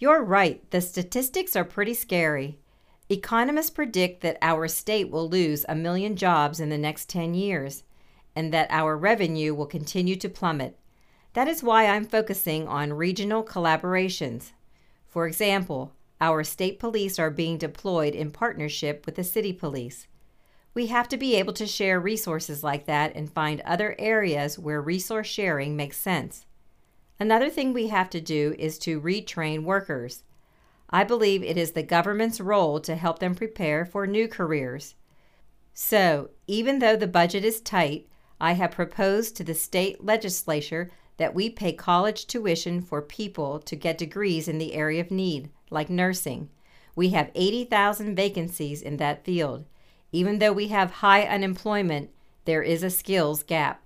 You're right, the statistics are pretty scary. Economists predict that our state will lose a million jobs in the next 10 years and that our revenue will continue to plummet. That is why I'm focusing on regional collaborations. For example, our state police are being deployed in partnership with the city police. We have to be able to share resources like that and find other areas where resource sharing makes sense. Another thing we have to do is to retrain workers. I believe it is the government's role to help them prepare for new careers. So, even though the budget is tight, I have proposed to the state legislature that we pay college tuition for people to get degrees in the area of need, like nursing. We have 80,000 vacancies in that field. Even though we have high unemployment, there is a skills gap.